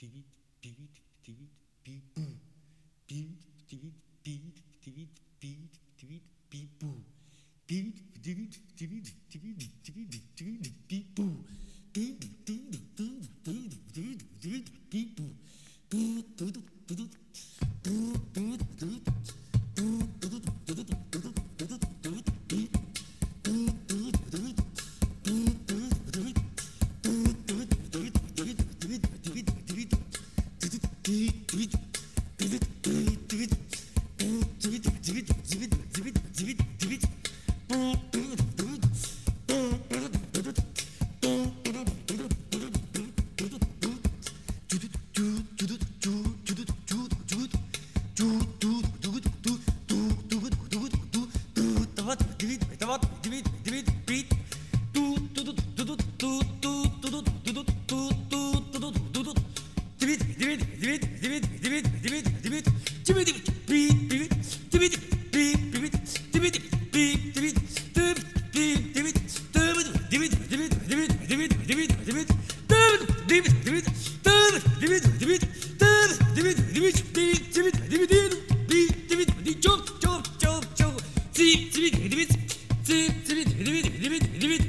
People. David, David, David, David, divit divit divit divit divit divit divit divit divit divit divit divit divit divit divit Dividirum,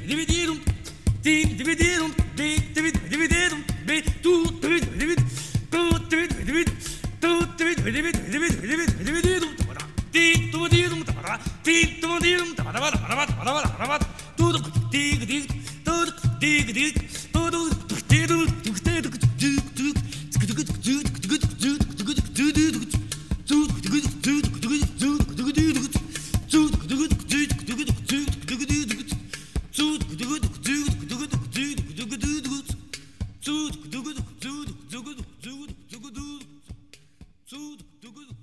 dividirum, dividirum, dividirum, どこどこ